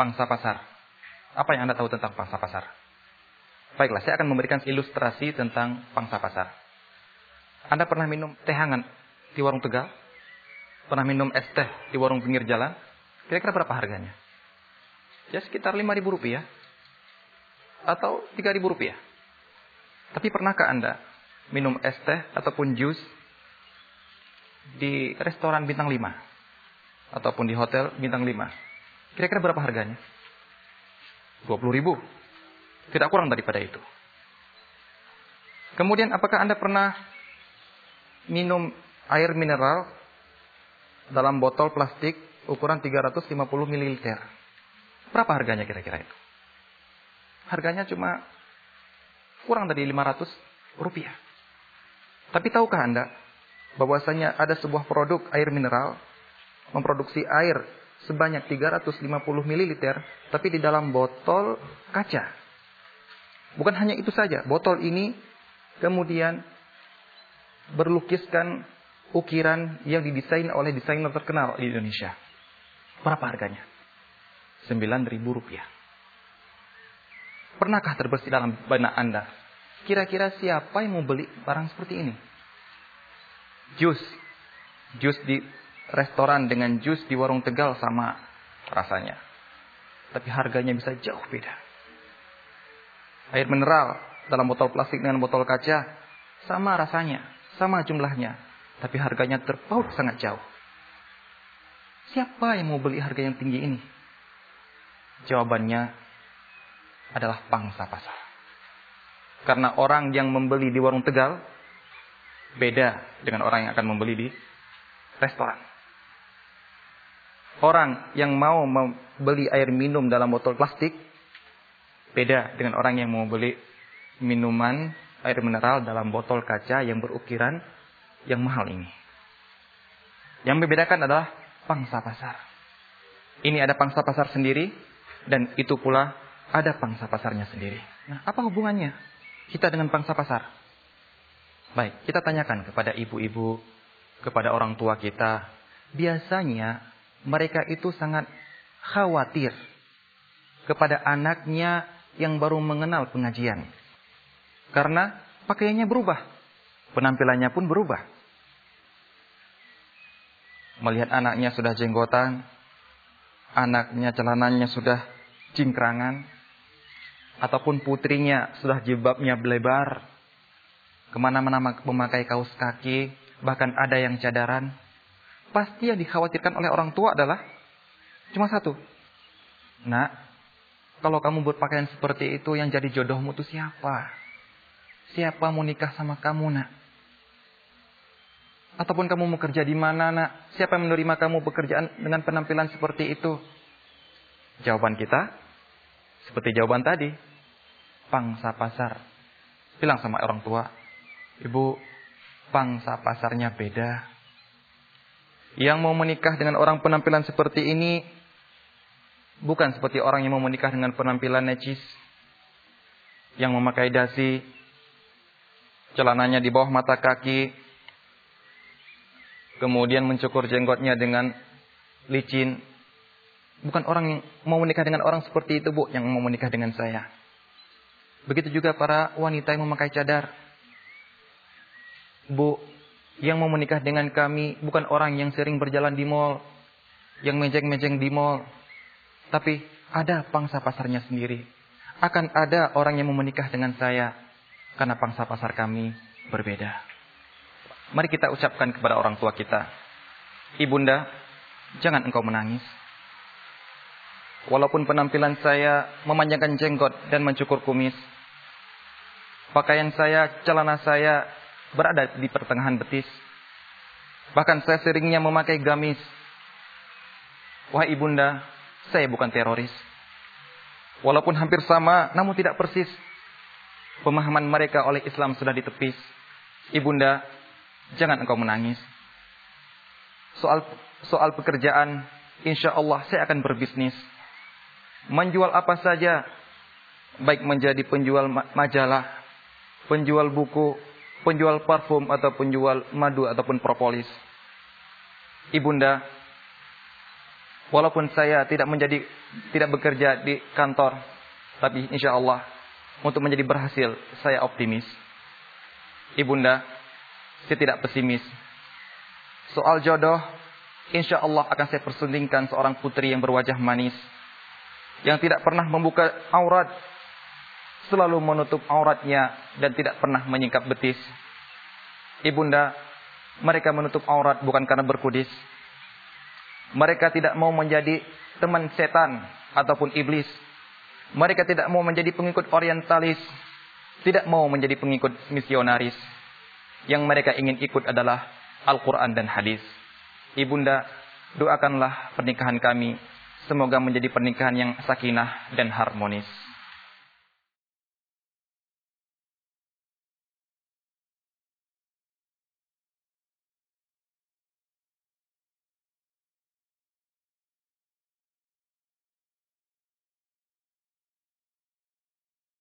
pangsa pasar. Apa yang Anda tahu tentang pangsa pasar? Baiklah, saya akan memberikan ilustrasi tentang pangsa pasar. Anda pernah minum teh hangat di warung Tegal? Pernah minum es teh di warung pinggir jalan? Kira-kira berapa harganya? Ya sekitar 5 ribu rupiah. Atau 3 ribu rupiah. Tapi pernahkah Anda minum es teh ataupun jus di restoran bintang 5? Ataupun di hotel bintang 5? Kira-kira berapa harganya? 20 ribu. Tidak kurang daripada itu. Kemudian apakah Anda pernah minum air mineral dalam botol plastik ukuran 350 ml? Berapa harganya kira-kira itu? Harganya cuma kurang dari 500 rupiah. Tapi tahukah Anda bahwasanya ada sebuah produk air mineral memproduksi air sebanyak 350 ml tapi di dalam botol kaca. Bukan hanya itu saja, botol ini kemudian berlukiskan ukiran yang didesain oleh desainer terkenal di Indonesia. Berapa harganya? 9 ribu rupiah. Pernahkah terbersih dalam benak Anda? Kira-kira siapa yang mau beli barang seperti ini? Jus. Jus di restoran dengan jus di warung Tegal sama rasanya. Tapi harganya bisa jauh beda. Air mineral dalam botol plastik dengan botol kaca sama rasanya, sama jumlahnya, tapi harganya terpaut sangat jauh. Siapa yang mau beli harga yang tinggi ini? Jawabannya adalah pangsa pasar. Karena orang yang membeli di warung Tegal beda dengan orang yang akan membeli di restoran. Orang yang mau membeli air minum dalam botol plastik Beda dengan orang yang mau beli minuman air mineral dalam botol kaca yang berukiran yang mahal ini. Yang membedakan adalah pangsa pasar. Ini ada pangsa pasar sendiri dan itu pula ada pangsa pasarnya sendiri. Nah, apa hubungannya kita dengan pangsa pasar? Baik, kita tanyakan kepada ibu-ibu, kepada orang tua kita. Biasanya mereka itu sangat khawatir kepada anaknya yang baru mengenal pengajian. Karena pakaiannya berubah. Penampilannya pun berubah. Melihat anaknya sudah jenggotan. Anaknya celananya sudah cingkrangan. Ataupun putrinya sudah jilbabnya belebar. Ke mana-mana memakai kaos kaki. Bahkan ada yang cadaran. Pasti yang dikhawatirkan oleh orang tua adalah cuma satu. Nak, kalau kamu berpakaian seperti itu yang jadi jodohmu itu siapa? Siapa mau nikah sama kamu nak? Ataupun kamu mau kerja di mana nak? Siapa yang menerima kamu pekerjaan dengan penampilan seperti itu? Jawaban kita seperti jawaban tadi. Pangsa pasar. Bilang sama orang tua, ibu pangsa pasarnya beda. Yang mau menikah dengan orang penampilan seperti ini Bukan seperti orang yang mau menikah dengan penampilan necis. Yang memakai dasi. Celananya di bawah mata kaki. Kemudian mencukur jenggotnya dengan licin. Bukan orang yang mau menikah dengan orang seperti itu bu. Yang mau menikah dengan saya. Begitu juga para wanita yang memakai cadar. Bu, yang mau menikah dengan kami bukan orang yang sering berjalan di mall. Yang mejeng-mejeng di mall tapi ada pangsa pasarnya sendiri. Akan ada orang yang mau menikah dengan saya. Karena pangsa pasar kami berbeda. Mari kita ucapkan kepada orang tua kita. Ibunda, jangan engkau menangis. Walaupun penampilan saya memanjangkan jenggot dan mencukur kumis. Pakaian saya, celana saya berada di pertengahan betis. Bahkan saya seringnya memakai gamis. Wahai ibunda, saya bukan teroris. Walaupun hampir sama, namun tidak persis. Pemahaman mereka oleh Islam sudah ditepis. Ibunda, jangan engkau menangis. Soal soal pekerjaan, insya Allah saya akan berbisnis. Menjual apa saja, baik menjadi penjual majalah, penjual buku, penjual parfum atau penjual madu ataupun propolis. Ibunda, Walaupun saya tidak menjadi tidak bekerja di kantor, tapi insya Allah untuk menjadi berhasil saya optimis. Ibunda, saya tidak pesimis. Soal jodoh, insya Allah akan saya persundingkan seorang putri yang berwajah manis, yang tidak pernah membuka aurat, selalu menutup auratnya dan tidak pernah menyingkap betis. Ibunda, mereka menutup aurat bukan karena berkudis, mereka tidak mau menjadi teman setan ataupun iblis. Mereka tidak mau menjadi pengikut orientalis. Tidak mau menjadi pengikut misionaris. Yang mereka ingin ikut adalah Al-Quran dan hadis. Ibunda, doakanlah pernikahan kami. Semoga menjadi pernikahan yang sakinah dan harmonis.